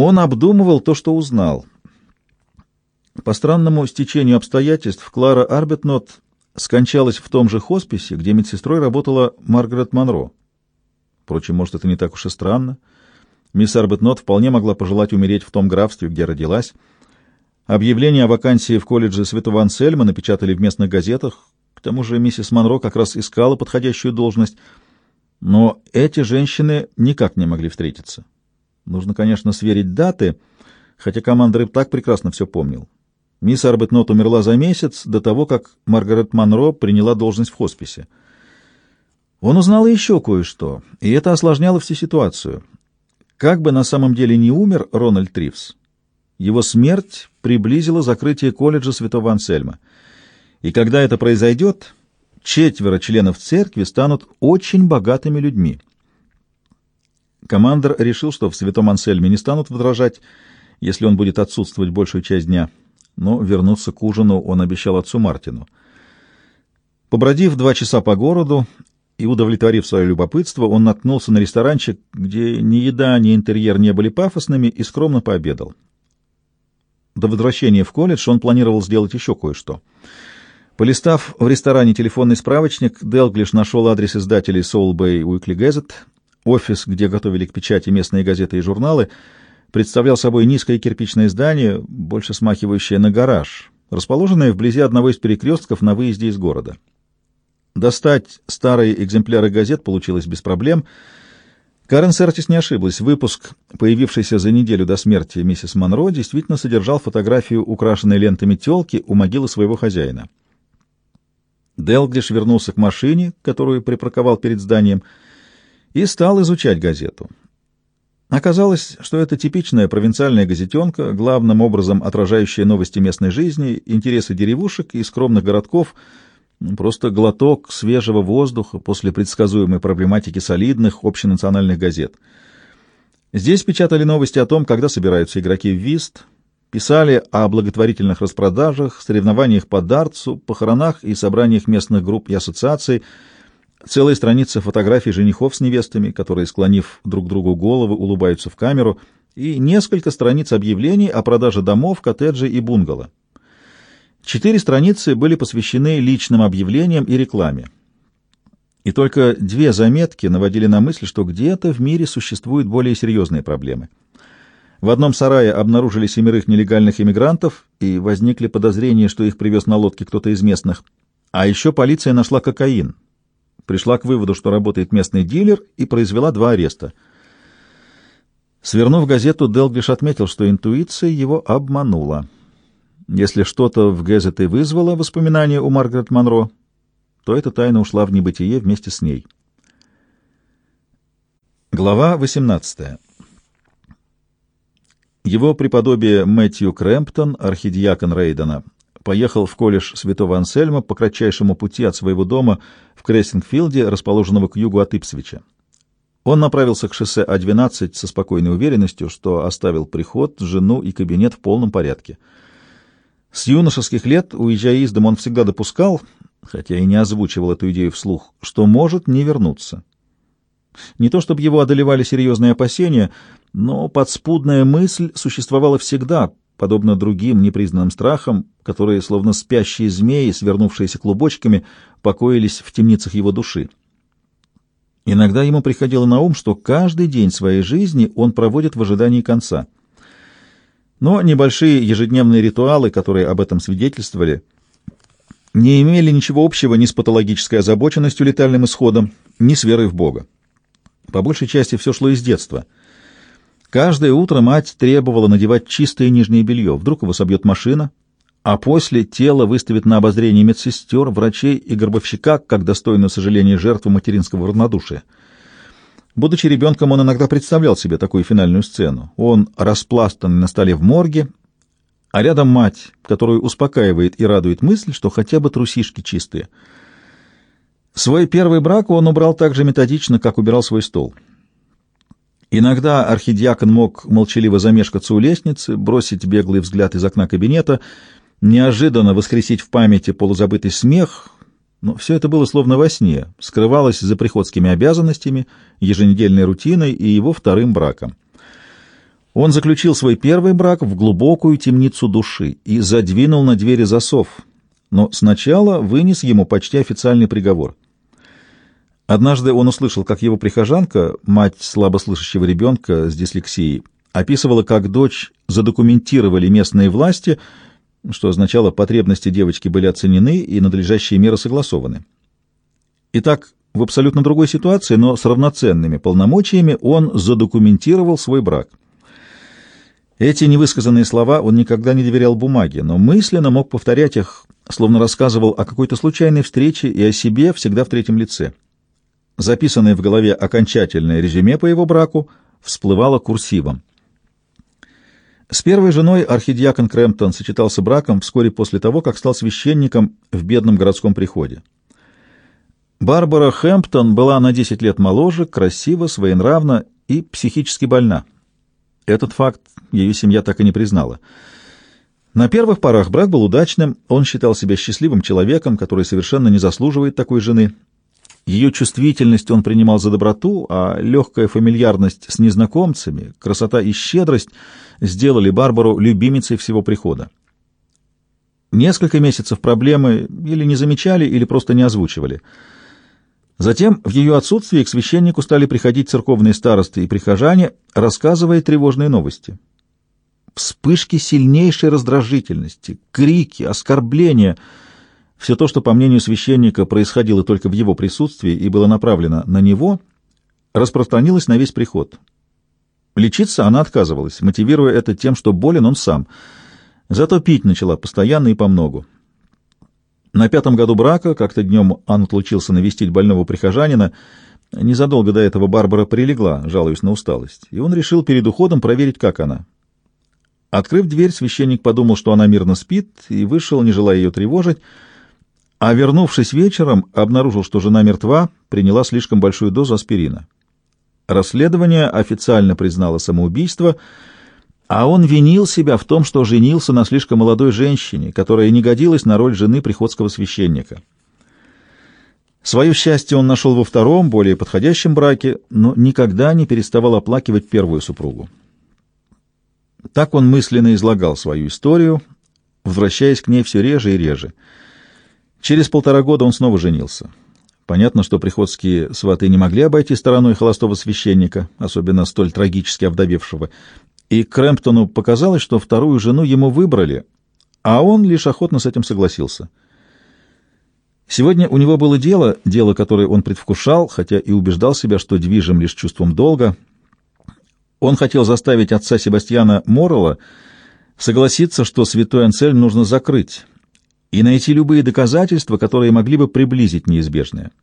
Он обдумывал то, что узнал. По странному стечению обстоятельств Клара Арбетнот скончалась в том же хосписе, где медсестрой работала Маргарет Монро. Впрочем, может, это не так уж и странно. Мисс Арбетнот вполне могла пожелать умереть в том графстве, где родилась. Объявление о вакансии в колледже Святого Ансельма напечатали в местных газетах. К тому же миссис Монро как раз искала подходящую должность. Но эти женщины никак не могли встретиться. Нужно, конечно, сверить даты, хотя командир так прекрасно все помнил. Мисс Арбетнот умерла за месяц до того, как Маргарет Монро приняла должность в хосписе. Он узнал еще кое-что, и это осложняло всю ситуацию. Как бы на самом деле не умер Рональд Тривс, его смерть приблизила закрытие колледжа Святого Ансельма. И когда это произойдет, четверо членов церкви станут очень богатыми людьми. Командор решил, что в Святом Ансельме не станут возражать, если он будет отсутствовать большую часть дня — но вернуться к ужину он обещал отцу Мартину. Побродив два часа по городу и удовлетворив свое любопытство, он наткнулся на ресторанчик, где ни еда, ни интерьер не были пафосными, и скромно пообедал. До возвращения в колледж он планировал сделать еще кое-что. Полистав в ресторане телефонный справочник, Делглиш нашел адрес издателей Soul Bay Weekly Gazette, офис, где готовили к печати местные газеты и журналы — представлял собой низкое кирпичное здание, больше смахивающее на гараж, расположенное вблизи одного из перекрестков на выезде из города. Достать старые экземпляры газет получилось без проблем. Карен Сертис не ошиблась. Выпуск, появившийся за неделю до смерти миссис Монро, действительно содержал фотографию, украшенной лентами телки, у могилы своего хозяина. Делглиш вернулся к машине, которую припарковал перед зданием, и стал изучать газету. Оказалось, что это типичная провинциальная газетенка, главным образом отражающая новости местной жизни, интересы деревушек и скромных городков, просто глоток свежего воздуха после предсказуемой проблематики солидных общенациональных газет. Здесь печатали новости о том, когда собираются игроки в вист, писали о благотворительных распродажах, соревнованиях по дартсу, похоронах и собраниях местных групп и ассоциаций – Целая страница фотографий женихов с невестами, которые, склонив друг другу головы, улыбаются в камеру, и несколько страниц объявлений о продаже домов, коттеджей и бунгало. Четыре страницы были посвящены личным объявлениям и рекламе. И только две заметки наводили на мысль, что где-то в мире существуют более серьезные проблемы. В одном сарае обнаружили семерых нелегальных иммигрантов, и возникли подозрения, что их привез на лодке кто-то из местных. А еще полиция нашла кокаин — пришла к выводу, что работает местный дилер, и произвела два ареста. Свернув газету, Делглиш отметил, что интуиция его обманула. Если что-то в газете вызвало воспоминания у Маргарет Монро, то эта тайна ушла в небытие вместе с ней. Глава 18. Его преподобие Мэтью Крэмптон, архидиакон Рейдена, поехал в колледж Святого Ансельма по кратчайшему пути от своего дома в Крессингфилде, расположенного к югу от Ипсвича. Он направился к шоссе А-12 со спокойной уверенностью, что оставил приход, жену и кабинет в полном порядке. С юношеских лет, уезжая из дома, он всегда допускал, хотя и не озвучивал эту идею вслух, что может не вернуться. Не то чтобы его одолевали серьезные опасения, но подспудная мысль существовала всегда, подобно другим непризнанным страхам, которые, словно спящие змеи, свернувшиеся клубочками, покоились в темницах его души. Иногда ему приходило на ум, что каждый день своей жизни он проводит в ожидании конца. Но небольшие ежедневные ритуалы, которые об этом свидетельствовали, не имели ничего общего ни с патологической озабоченностью летальным исходом, ни с верой в Бога. По большей части все шло из детства — Каждое утро мать требовала надевать чистое нижнее белье, вдруг его собьет машина, а после тело выставит на обозрение медсестер, врачей и гробовщика, как достойную сожаления жертву материнского равнодушия. Будучи ребенком, он иногда представлял себе такую финальную сцену. Он распластан на столе в морге, а рядом мать, которую успокаивает и радует мысль, что хотя бы трусишки чистые. Свой первый брак он убрал так же методично, как убирал свой стол — Иногда архидиакон мог молчаливо замешкаться у лестницы, бросить беглый взгляд из окна кабинета, неожиданно воскресить в памяти полузабытый смех, но все это было словно во сне, скрывалось за приходскими обязанностями, еженедельной рутиной и его вторым браком. Он заключил свой первый брак в глубокую темницу души и задвинул на двери засов, но сначала вынес ему почти официальный приговор. Однажды он услышал, как его прихожанка, мать слабослышащего ребенка с дислексией, описывала, как дочь задокументировали местные власти, что означало, потребности девочки были оценены и надлежащие меры согласованы. Итак, в абсолютно другой ситуации, но с равноценными полномочиями он задокументировал свой брак. Эти невысказанные слова он никогда не доверял бумаге, но мысленно мог повторять их, словно рассказывал о какой-то случайной встрече и о себе всегда в третьем лице. Записанное в голове окончательное резюме по его браку всплывало курсивом. С первой женой архидиакон Крэмптон сочетался браком вскоре после того, как стал священником в бедном городском приходе. Барбара Хэмптон была на 10 лет моложе, красива, своенравна и психически больна. Этот факт ее семья так и не признала. На первых порах брак был удачным, он считал себя счастливым человеком, который совершенно не заслуживает такой жены. Ее чувствительность он принимал за доброту, а легкая фамильярность с незнакомцами, красота и щедрость сделали Барбару любимицей всего прихода. Несколько месяцев проблемы или не замечали, или просто не озвучивали — Затем в ее отсутствие к священнику стали приходить церковные старосты и прихожане, рассказывая тревожные новости. Вспышки сильнейшей раздражительности, крики, оскорбления — все то, что, по мнению священника, происходило только в его присутствии и было направлено на него, распространилось на весь приход. Лечиться она отказывалась, мотивируя это тем, что болен он сам. Зато пить начала постоянно и помногу. На пятом году брака, как-то днем Ан отлучился навестить больного прихожанина. Незадолго до этого Барбара прилегла, жалуясь на усталость, и он решил перед уходом проверить, как она. Открыв дверь, священник подумал, что она мирно спит, и вышел, не желая ее тревожить, а, вернувшись вечером, обнаружил, что жена мертва, приняла слишком большую дозу аспирина. Расследование официально признало самоубийство — а он винил себя в том, что женился на слишком молодой женщине, которая не годилась на роль жены приходского священника. Свое счастье он нашел во втором, более подходящем браке, но никогда не переставал оплакивать первую супругу. Так он мысленно излагал свою историю, возвращаясь к ней все реже и реже. Через полтора года он снова женился. Понятно, что приходские сваты не могли обойти стороной холостого священника, особенно столь трагически овдовевшего, и Крэмптону показалось, что вторую жену ему выбрали, а он лишь охотно с этим согласился. Сегодня у него было дело, дело, которое он предвкушал, хотя и убеждал себя, что движим лишь чувством долга. Он хотел заставить отца Себастьяна Моррелла согласиться, что святой Анцельм нужно закрыть, и найти любые доказательства, которые могли бы приблизить неизбежное —